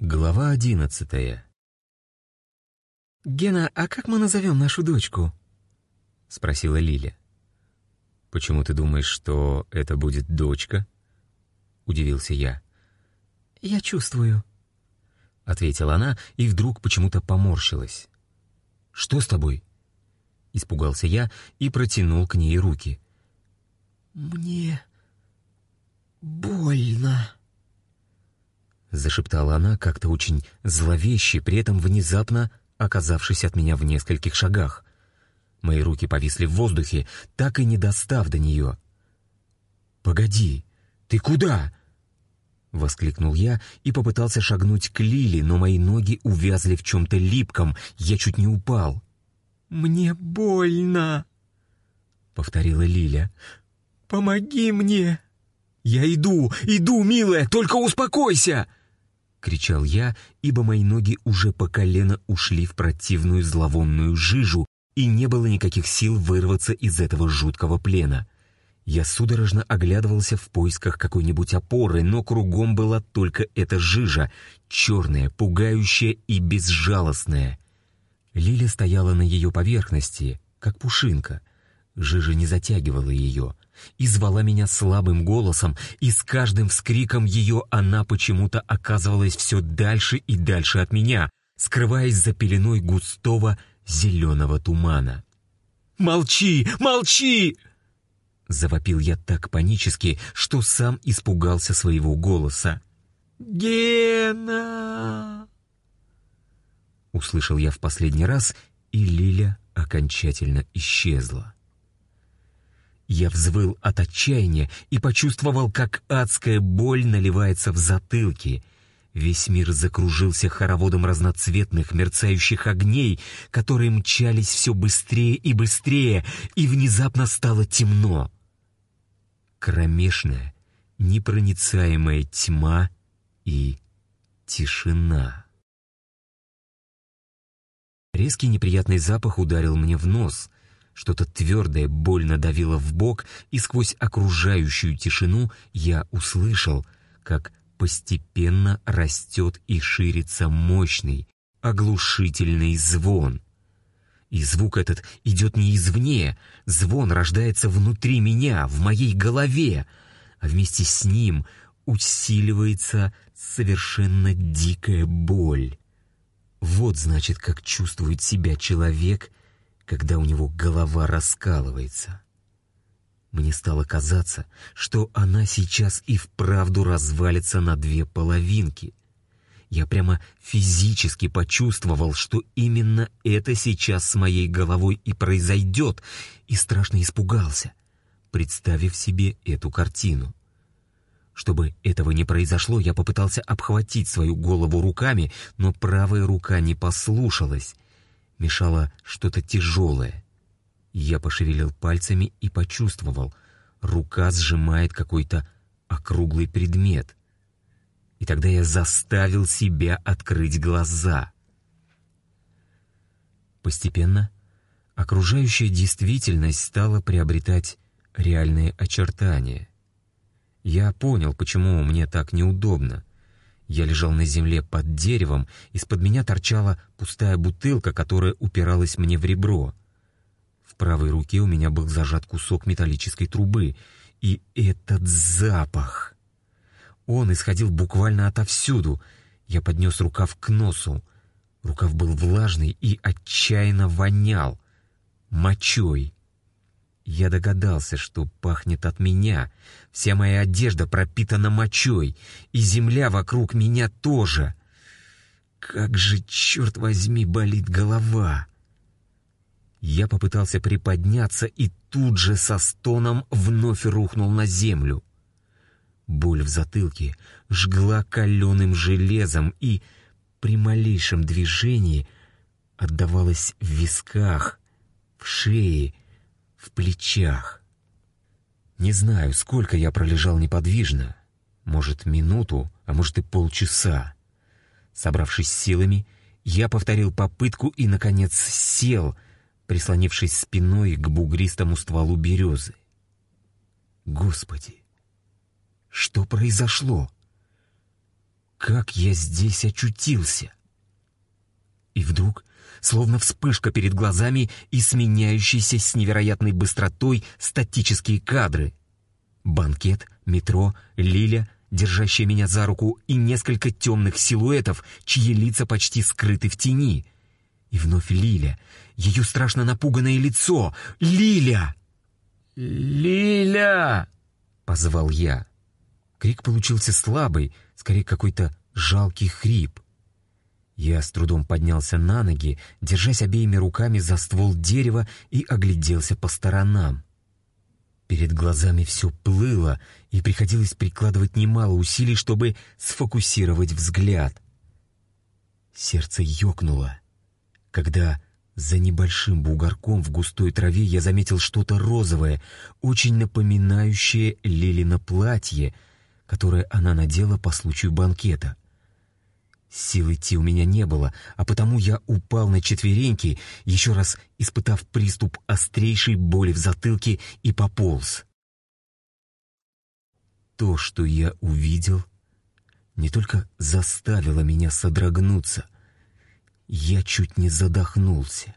Глава одиннадцатая «Гена, а как мы назовем нашу дочку?» — спросила Лиля. «Почему ты думаешь, что это будет дочка?» — удивился я. «Я чувствую», — ответила она и вдруг почему-то поморщилась. «Что с тобой?» — испугался я и протянул к ней руки. «Мне больно», — зашептала она как-то очень зловеще, при этом внезапно оказавшись от меня в нескольких шагах. Мои руки повисли в воздухе, так и не достав до нее. «Погоди, ты куда?» — воскликнул я и попытался шагнуть к Лиле, но мои ноги увязли в чем-то липком, я чуть не упал. «Мне больно», — повторила Лиля. «Помоги мне!» «Я иду, иду, милая, только успокойся!» — кричал я, ибо мои ноги уже по колено ушли в противную зловонную жижу, и не было никаких сил вырваться из этого жуткого плена. Я судорожно оглядывался в поисках какой-нибудь опоры, но кругом была только эта жижа, черная, пугающая и безжалостная. Лиля стояла на ее поверхности, как пушинка. Жижа не затягивала ее — и звала меня слабым голосом, и с каждым вскриком ее она почему-то оказывалась все дальше и дальше от меня, скрываясь за пеленой густого зеленого тумана. «Молчи! Молчи!» Завопил я так панически, что сам испугался своего голоса. «Гена!» Услышал я в последний раз, и Лиля окончательно исчезла. Я взвыл от отчаяния и почувствовал, как адская боль наливается в затылке. Весь мир закружился хороводом разноцветных мерцающих огней, которые мчались все быстрее и быстрее, и внезапно стало темно. Кромешная, непроницаемая тьма и тишина. Резкий неприятный запах ударил мне в нос — что-то твердое больно давило в бок, и сквозь окружающую тишину я услышал, как постепенно растет и ширится мощный, оглушительный звон. И звук этот идет не извне, звон рождается внутри меня, в моей голове, а вместе с ним усиливается совершенно дикая боль. Вот значит, как чувствует себя человек, когда у него голова раскалывается. Мне стало казаться, что она сейчас и вправду развалится на две половинки. Я прямо физически почувствовал, что именно это сейчас с моей головой и произойдет, и страшно испугался, представив себе эту картину. Чтобы этого не произошло, я попытался обхватить свою голову руками, но правая рука не послушалась, мешало что-то тяжелое. Я пошевелил пальцами и почувствовал, рука сжимает какой-то округлый предмет. И тогда я заставил себя открыть глаза. Постепенно окружающая действительность стала приобретать реальные очертания. Я понял, почему мне так неудобно. Я лежал на земле под деревом, из-под меня торчала пустая бутылка, которая упиралась мне в ребро. В правой руке у меня был зажат кусок металлической трубы, и этот запах... Он исходил буквально отовсюду. Я поднес рукав к носу. Рукав был влажный и отчаянно вонял. Мочой. Я догадался, что пахнет от меня. Вся моя одежда пропитана мочой, и земля вокруг меня тоже. Как же, черт возьми, болит голова! Я попытался приподняться и тут же со стоном вновь рухнул на землю. Боль в затылке жгла каленым железом и при малейшем движении отдавалась в висках, в шее в плечах. Не знаю, сколько я пролежал неподвижно. Может, минуту, а может и полчаса. Собравшись силами, я повторил попытку и, наконец, сел, прислонившись спиной к бугристому стволу березы. Господи, что произошло? Как я здесь очутился? И вдруг, словно вспышка перед глазами и сменяющиеся с невероятной быстротой статические кадры. Банкет, метро, Лиля, держащая меня за руку, и несколько темных силуэтов, чьи лица почти скрыты в тени. И вновь Лиля, ее страшно напуганное лицо. «Лиля!» «Лиля!» — позвал я. Крик получился слабый, скорее какой-то жалкий хрип. Я с трудом поднялся на ноги, держась обеими руками за ствол дерева и огляделся по сторонам. Перед глазами все плыло, и приходилось прикладывать немало усилий, чтобы сфокусировать взгляд. Сердце ёкнуло, когда за небольшим бугорком в густой траве я заметил что-то розовое, очень напоминающее Лилина платье, которое она надела по случаю банкета. Сил идти у меня не было, а потому я упал на четвереньки, еще раз испытав приступ острейшей боли в затылке и пополз. То, что я увидел, не только заставило меня содрогнуться, я чуть не задохнулся.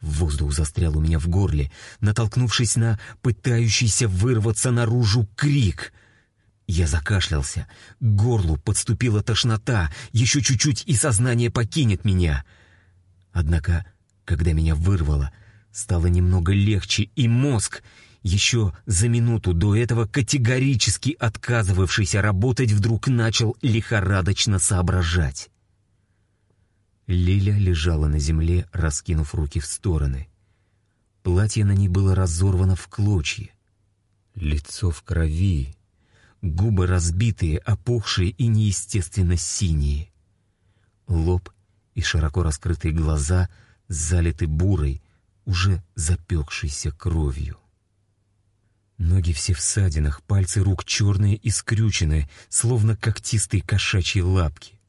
Воздух застрял у меня в горле, натолкнувшись на пытающийся вырваться наружу крик — я закашлялся. К горлу подступила тошнота. Еще чуть-чуть, и сознание покинет меня. Однако, когда меня вырвало, стало немного легче, и мозг, еще за минуту до этого категорически отказывавшийся работать, вдруг начал лихорадочно соображать. Лиля лежала на земле, раскинув руки в стороны. Платье на ней было разорвано в клочья. Лицо в крови, губы разбитые, опухшие и неестественно синие. Лоб и широко раскрытые глаза залиты бурой, уже запекшейся кровью. Ноги все в садинах, пальцы рук черные и скрюченные, словно когтистые кошачьи лапки.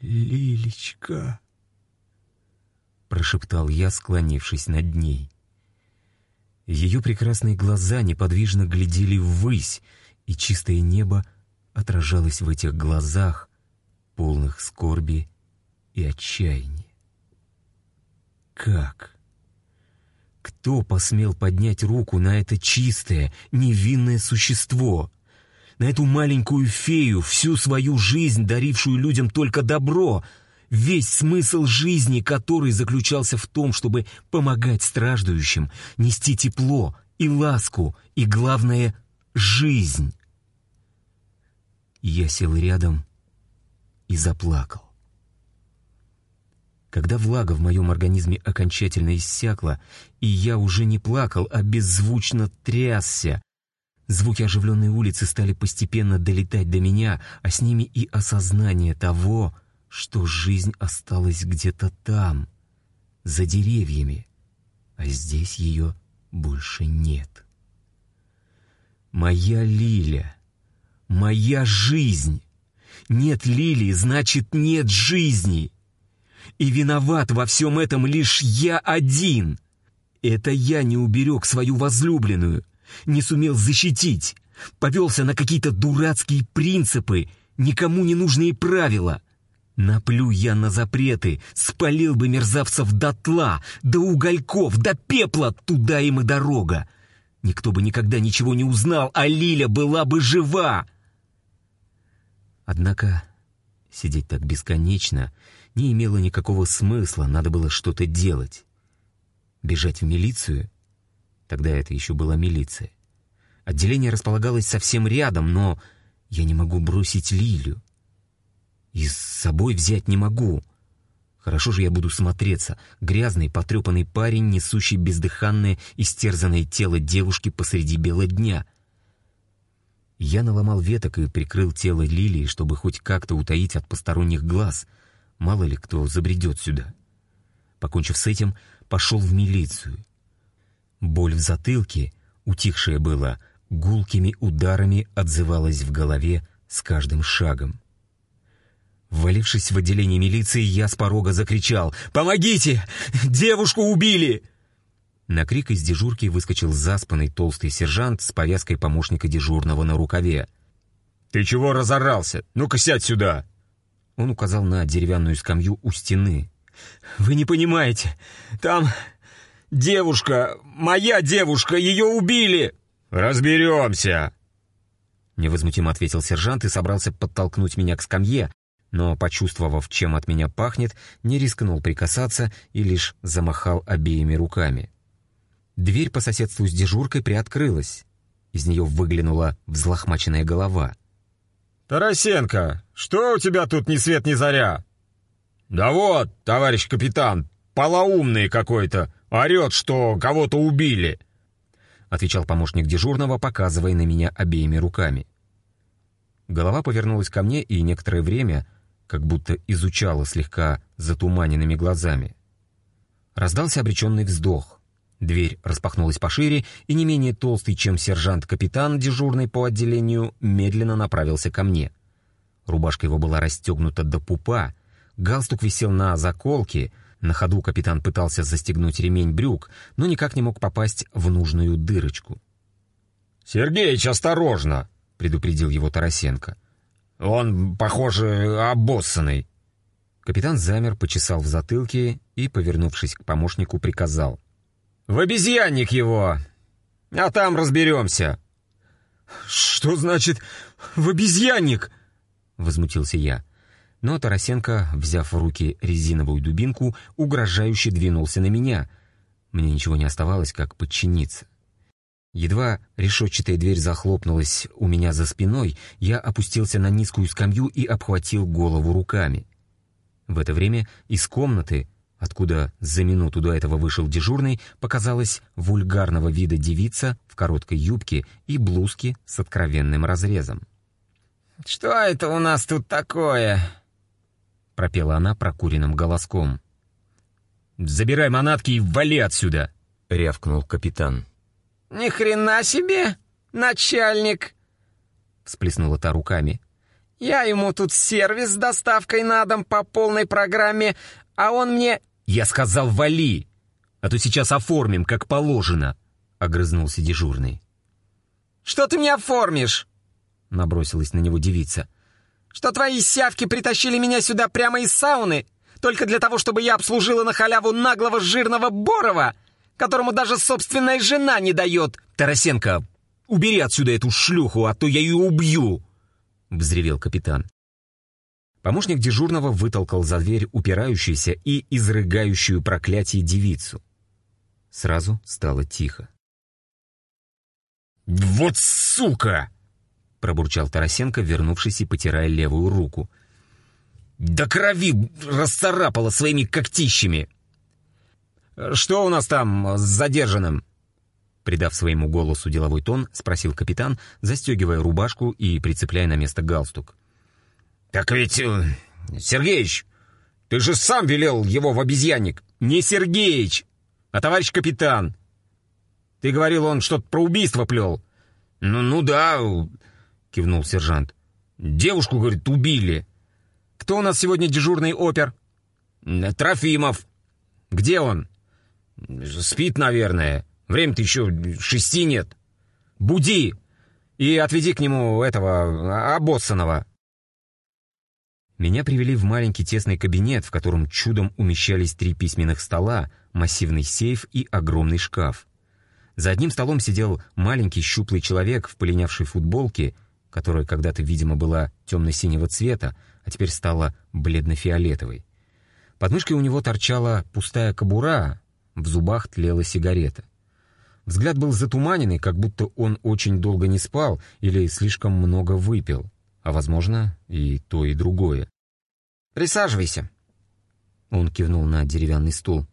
«Лилечка!» — прошептал я, склонившись над ней. Ее прекрасные глаза неподвижно глядели ввысь, и чистое небо отражалось в этих глазах, полных скорби и отчаяния. Как? Кто посмел поднять руку на это чистое, невинное существо? На эту маленькую фею, всю свою жизнь дарившую людям только добро — весь смысл жизни который заключался в том, чтобы помогать страждущим, нести тепло и ласку, и, главное, жизнь. Я сел рядом и заплакал. Когда влага в моем организме окончательно иссякла, и я уже не плакал, а беззвучно трясся, звуки оживленной улицы стали постепенно долетать до меня, а с ними и осознание того, что жизнь осталась где-то там, за деревьями, а здесь ее больше нет. Моя Лиля, моя жизнь. Нет Лили, значит, нет жизни. И виноват во всем этом лишь я один. Это я не уберег свою возлюбленную, не сумел защитить, повелся на какие-то дурацкие принципы, никому не нужные правила — Наплю я на запреты, спалил бы мерзавцев дотла, до угольков, до пепла, туда им и дорога. Никто бы никогда ничего не узнал, а Лиля была бы жива. Однако сидеть так бесконечно не имело никакого смысла, надо было что-то делать. Бежать в милицию? Тогда это еще была милиция. Отделение располагалось совсем рядом, но я не могу бросить Лилю. И с собой взять не могу. Хорошо же я буду смотреться. Грязный, потрепанный парень, несущий бездыханное, истерзанное тело девушки посреди бела дня. Я наломал веток и прикрыл тело Лилии, чтобы хоть как-то утаить от посторонних глаз. Мало ли кто забредет сюда. Покончив с этим, пошел в милицию. Боль в затылке, утихшая была, гулкими ударами отзывалась в голове с каждым шагом. Ввалившись в отделение милиции, я с порога закричал «Помогите! Девушку убили!» На крик из дежурки выскочил заспанный толстый сержант с повязкой помощника дежурного на рукаве. «Ты чего разорался? Ну-ка сядь сюда!» Он указал на деревянную скамью у стены. «Вы не понимаете, там девушка, моя девушка, ее убили!» «Разберемся!» Невозмутимо ответил сержант и собрался подтолкнуть меня к скамье, но, почувствовав, чем от меня пахнет, не рискнул прикасаться и лишь замахал обеими руками. Дверь по соседству с дежуркой приоткрылась. Из нее выглянула взлохмаченная голова. «Тарасенко, что у тебя тут ни свет ни заря?» «Да вот, товарищ капитан, полоумный какой-то, орет, что кого-то убили», отвечал помощник дежурного, показывая на меня обеими руками. Голова повернулась ко мне и некоторое время как будто изучала слегка затуманенными глазами. Раздался обреченный вздох. Дверь распахнулась пошире, и не менее толстый, чем сержант-капитан, дежурный по отделению, медленно направился ко мне. Рубашка его была расстегнута до пупа, галстук висел на заколке, на ходу капитан пытался застегнуть ремень брюк, но никак не мог попасть в нужную дырочку. «Сергеич, осторожно!» — предупредил его Тарасенко. «Он, похоже, обоссанный». Капитан замер, почесал в затылке и, повернувшись к помощнику, приказал. «В обезьянник его! А там разберемся!» «Что значит «в обезьянник»?» — возмутился я. Но Тарасенко, взяв в руки резиновую дубинку, угрожающе двинулся на меня. Мне ничего не оставалось, как подчиниться. Едва решетчатая дверь захлопнулась у меня за спиной, я опустился на низкую скамью и обхватил голову руками. В это время из комнаты, откуда за минуту до этого вышел дежурный, показалась вульгарного вида девица в короткой юбке и блузке с откровенным разрезом. «Что это у нас тут такое?» — пропела она прокуренным голоском. «Забирай манатки и вали отсюда!» — рявкнул капитан. «Ни хрена себе, начальник!» Всплеснула та руками. «Я ему тут сервис с доставкой на дом по полной программе, а он мне...» «Я сказал, вали! А то сейчас оформим, как положено!» Огрызнулся дежурный. «Что ты мне оформишь?» Набросилась на него девица. «Что твои сявки притащили меня сюда прямо из сауны, только для того, чтобы я обслужила на халяву наглого жирного Борова?» Которому даже собственная жена не дает. «Тарасенко, убери отсюда эту шлюху, а то я ее убью!» — взревел капитан. Помощник дежурного вытолкал за дверь упирающуюся и изрыгающую проклятие девицу. Сразу стало тихо. «Вот сука!» — пробурчал Тарасенко, вернувшись и потирая левую руку. «До крови расцарапала своими когтищами!» «Что у нас там с задержанным?» Придав своему голосу деловой тон, спросил капитан, застегивая рубашку и прицепляя на место галстук. «Так ведь, э, Сергеич, ты же сам велел его в обезьянник!» «Не Сергеич, а товарищ капитан!» «Ты говорил, он что-то про убийство плел!» «Ну, ну да», — кивнул сержант. «Девушку, говорит, убили». «Кто у нас сегодня дежурный опер?» «Трофимов». «Где он?» «Спит, наверное. Время-то еще шести нет». «Буди! И отведи к нему этого, обоссанного». Меня привели в маленький тесный кабинет, в котором чудом умещались три письменных стола, массивный сейф и огромный шкаф. За одним столом сидел маленький щуплый человек в полинявшей футболке, которая когда-то, видимо, была темно-синего цвета, а теперь стала бледно-фиолетовой. Под мышкой у него торчала пустая кобура, в зубах тлела сигарета. Взгляд был затуманенный, как будто он очень долго не спал или слишком много выпил, а, возможно, и то, и другое. «Присаживайся», — он кивнул на деревянный стул.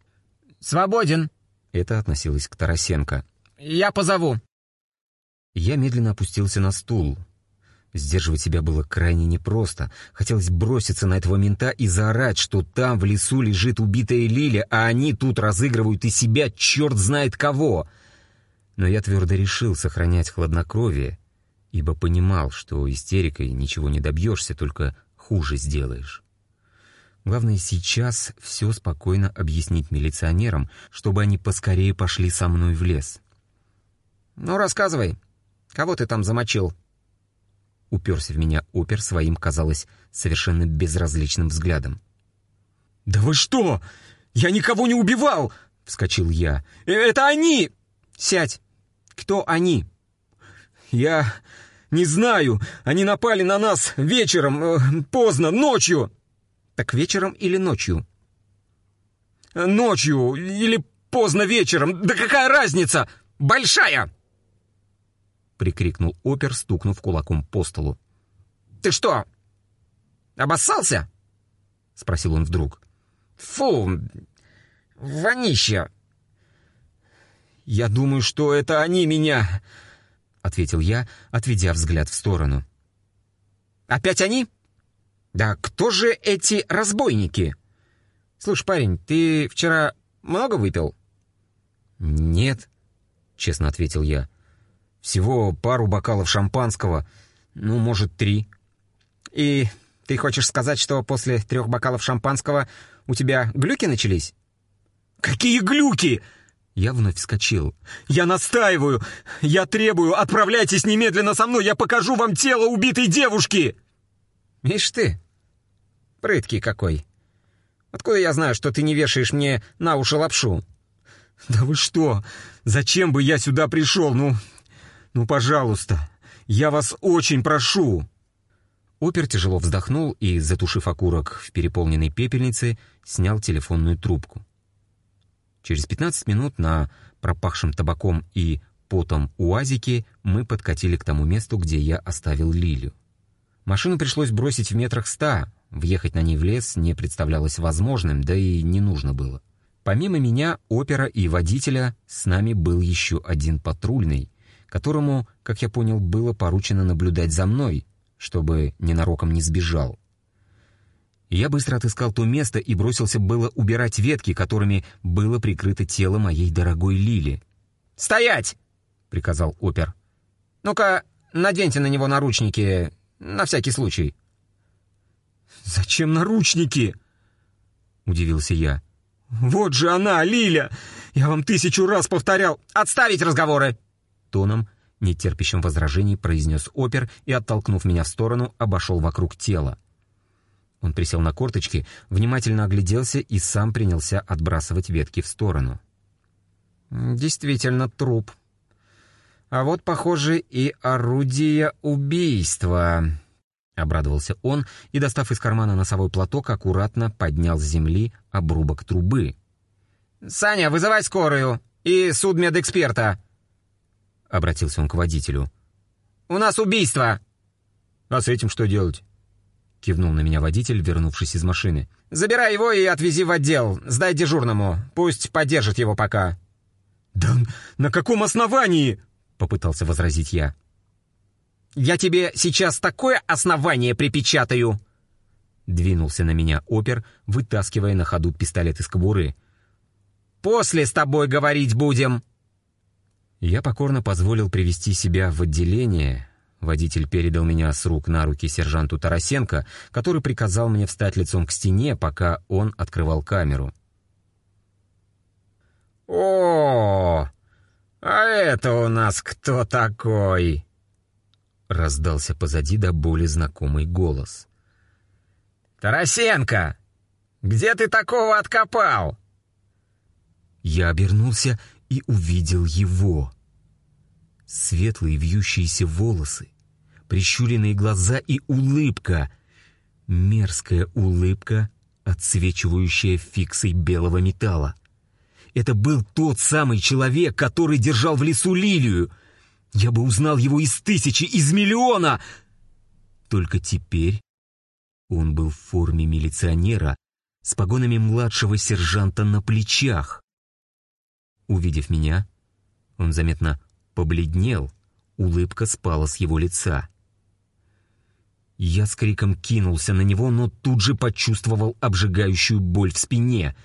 «Свободен», — это относилось к Тарасенко. «Я позову». Я медленно опустился на стул, Сдерживать себя было крайне непросто. Хотелось броситься на этого мента и заорать, что там в лесу лежит убитая Лиля, а они тут разыгрывают из себя черт знает кого. Но я твердо решил сохранять хладнокровие, ибо понимал, что истерикой ничего не добьешься, только хуже сделаешь. Главное сейчас все спокойно объяснить милиционерам, чтобы они поскорее пошли со мной в лес. «Ну, рассказывай, кого ты там замочил?» Уперся в меня опер своим, казалось, совершенно безразличным взглядом. «Да вы что? Я никого не убивал!» — вскочил я. «Э, «Это они!» «Сядь! Кто они?» «Я не знаю. Они напали на нас вечером, э, поздно, ночью». «Так вечером или ночью?» «Ночью или поздно вечером. Да какая разница? Большая!» Прикрикнул опер, стукнув кулаком по столу. «Ты что, обоссался?» Спросил он вдруг. «Фу, вонище!» «Я думаю, что это они меня!» Ответил я, отведя взгляд в сторону. «Опять они? Да кто же эти разбойники? Слушай, парень, ты вчера много выпил?» «Нет», — честно ответил я. «Всего пару бокалов шампанского, ну, может, три». «И ты хочешь сказать, что после трех бокалов шампанского у тебя глюки начались?» «Какие глюки?» Я вновь вскочил. «Я настаиваю! Я требую! Отправляйтесь немедленно со мной! Я покажу вам тело убитой девушки!» «Ишь ты! Прыткий какой! Откуда я знаю, что ты не вешаешь мне на уши лапшу?» «Да вы что? Зачем бы я сюда пришел? Ну, ну, пожалуйста, я вас очень прошу!» Опер тяжело вздохнул и, затушив окурок в переполненной пепельнице, снял телефонную трубку. Через 15 минут на пропахшем табаком и потом уазике мы подкатили к тому месту, где я оставил Лилю. Машину пришлось бросить в метрах ста, въехать на ней в лес не представлялось возможным, да и не нужно было. Помимо меня, опера и водителя, с нами был еще один патрульный, которому, как я понял, было поручено наблюдать за мной, чтобы ненароком не сбежал. Я быстро отыскал то место и бросился было убирать ветки, которыми было прикрыто тело моей дорогой Лили. «Стоять!» — приказал опер. «Ну-ка, наденьте на него наручники, на всякий случай». «Зачем наручники?» — удивился я. «Вот же она, Лиля! Я вам тысячу раз повторял! Отставить разговоры!» Тоном, нетерпящим возражений, произнес опер и, оттолкнув меня в сторону, обошел вокруг тела. Он присел на корточки, внимательно огляделся и сам принялся отбрасывать ветки в сторону. «Действительно труп. А вот, похоже, и орудие убийства», — обрадовался он и, достав из кармана носовой платок, аккуратно поднял с земли обрубок трубы. «Саня, вызывай скорую и судмедэксперта!» — обратился он к водителю. «У нас убийство!» «А с этим что делать?» — кивнул на меня водитель, вернувшись из машины. «Забирай его и отвези в отдел. Сдай дежурному. Пусть поддержит его пока». «Да на каком основании?» — попытался возразить я. «Я тебе сейчас такое основание припечатаю!» Двинулся на меня опер, вытаскивая на ходу пистолет из кобуры. «После с тобой говорить будем!» Я покорно позволил привести себя в отделение. Водитель передал меня с рук на руки сержанту Тарасенко, который приказал мне встать лицом к стене, пока он открывал камеру. «О, а это у нас кто такой?» Раздался позади до боли знакомый голос. «Тарасенко! Где ты такого откопал?» Я обернулся и увидел его. Светлые вьющиеся волосы, прищуренные глаза и улыбка. Мерзкая улыбка, отсвечивающая фиксой белого металла. Это был тот самый человек, который держал в лесу лилию — я бы узнал его из тысячи, из миллиона! Только теперь он был в форме милиционера с погонами младшего сержанта на плечах. Увидев меня, он заметно побледнел, улыбка спала с его лица. Я с криком кинулся на него, но тут же почувствовал обжигающую боль в спине.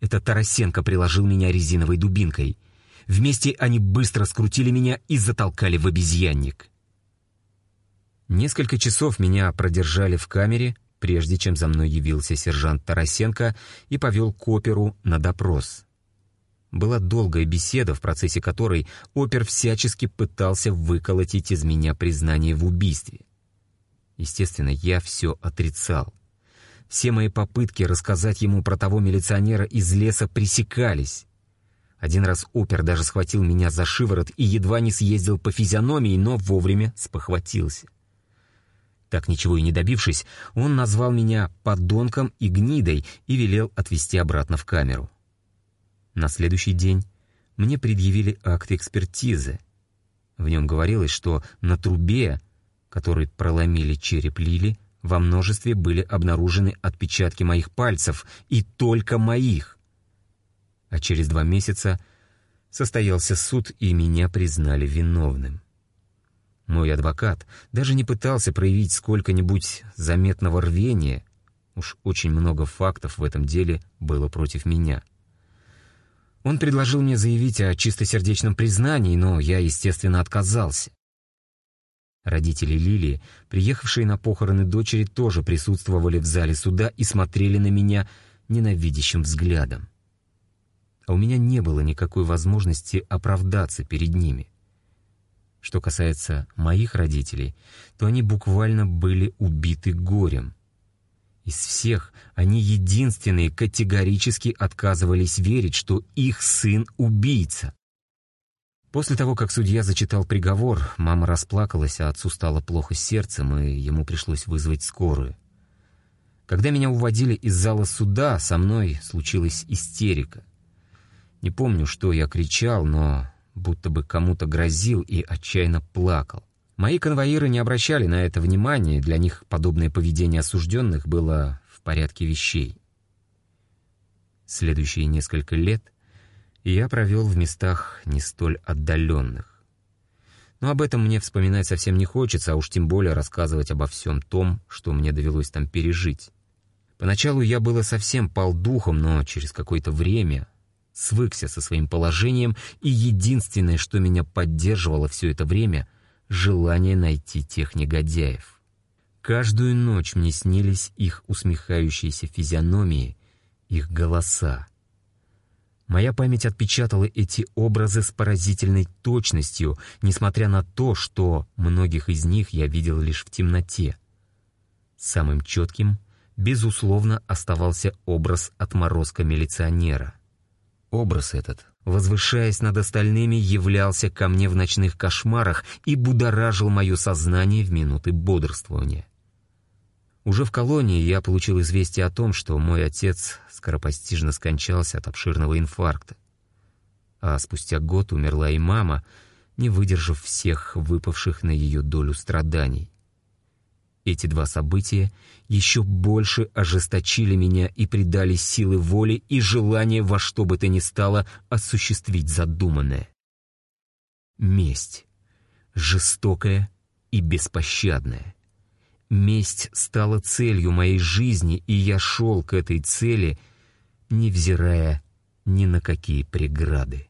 Это Тарасенко приложил меня резиновой дубинкой — Вместе они быстро скрутили меня и затолкали в обезьянник. Несколько часов меня продержали в камере, прежде чем за мной явился сержант Тарасенко и повел к оперу на допрос. Была долгая беседа, в процессе которой опер всячески пытался выколотить из меня признание в убийстве. Естественно, я все отрицал. Все мои попытки рассказать ему про того милиционера из леса пресекались. Один раз опер даже схватил меня за шиворот и едва не съездил по физиономии, но вовремя спохватился. Так ничего и не добившись, он назвал меня подонком и гнидой и велел отвезти обратно в камеру. На следующий день мне предъявили акт экспертизы. В нем говорилось, что на трубе, которой проломили череп Лили, во множестве были обнаружены отпечатки моих пальцев, и только моих. А через два месяца состоялся суд, и меня признали виновным. Мой адвокат даже не пытался проявить сколько-нибудь заметного рвения. Уж очень много фактов в этом деле было против меня. Он предложил мне заявить о чистосердечном признании, но я, естественно, отказался. Родители Лилии, приехавшие на похороны дочери, тоже присутствовали в зале суда и смотрели на меня ненавидящим взглядом. А у меня не было никакой возможности оправдаться перед ними. Что касается моих родителей, то они буквально были убиты горем. Из всех они единственные категорически отказывались верить, что их сын — убийца. После того, как судья зачитал приговор, мама расплакалась, а отцу стало плохо с сердцем, и ему пришлось вызвать скорую. Когда меня уводили из зала суда, со мной случилась истерика. Не помню, что я кричал, но будто бы кому-то грозил и отчаянно плакал. Мои конвоиры не обращали на это внимания, для них подобное поведение осужденных было в порядке вещей. Следующие несколько лет я провел в местах не столь отдаленных. Но об этом мне вспоминать совсем не хочется, а уж тем более рассказывать обо всем том, что мне довелось там пережить. Поначалу я было совсем пал духом, но через какое-то время свыкся со своим положением, и единственное, что меня поддерживало все это время — желание найти тех негодяев. Каждую ночь мне снились их усмехающиеся физиономии, их голоса. Моя память отпечатала эти образы с поразительной точностью, несмотря на то, что многих из них я видел лишь в темноте. Самым четким, безусловно, оставался образ отморозка-милиционера — Образ этот, возвышаясь над остальными, являлся ко мне в ночных кошмарах и будоражил мое сознание в минуты бодрствования. Уже в колонии я получил известие о том, что мой отец скоропостижно скончался от обширного инфаркта. А спустя год умерла и мама, не выдержав всех выпавших на ее долю страданий. Эти два события еще больше ожесточили меня и придали силы воли и желание во что бы то ни стало осуществить задуманное. Месть. Жестокая и беспощадная. Месть стала целью моей жизни, и я шел к этой цели, невзирая ни на какие преграды.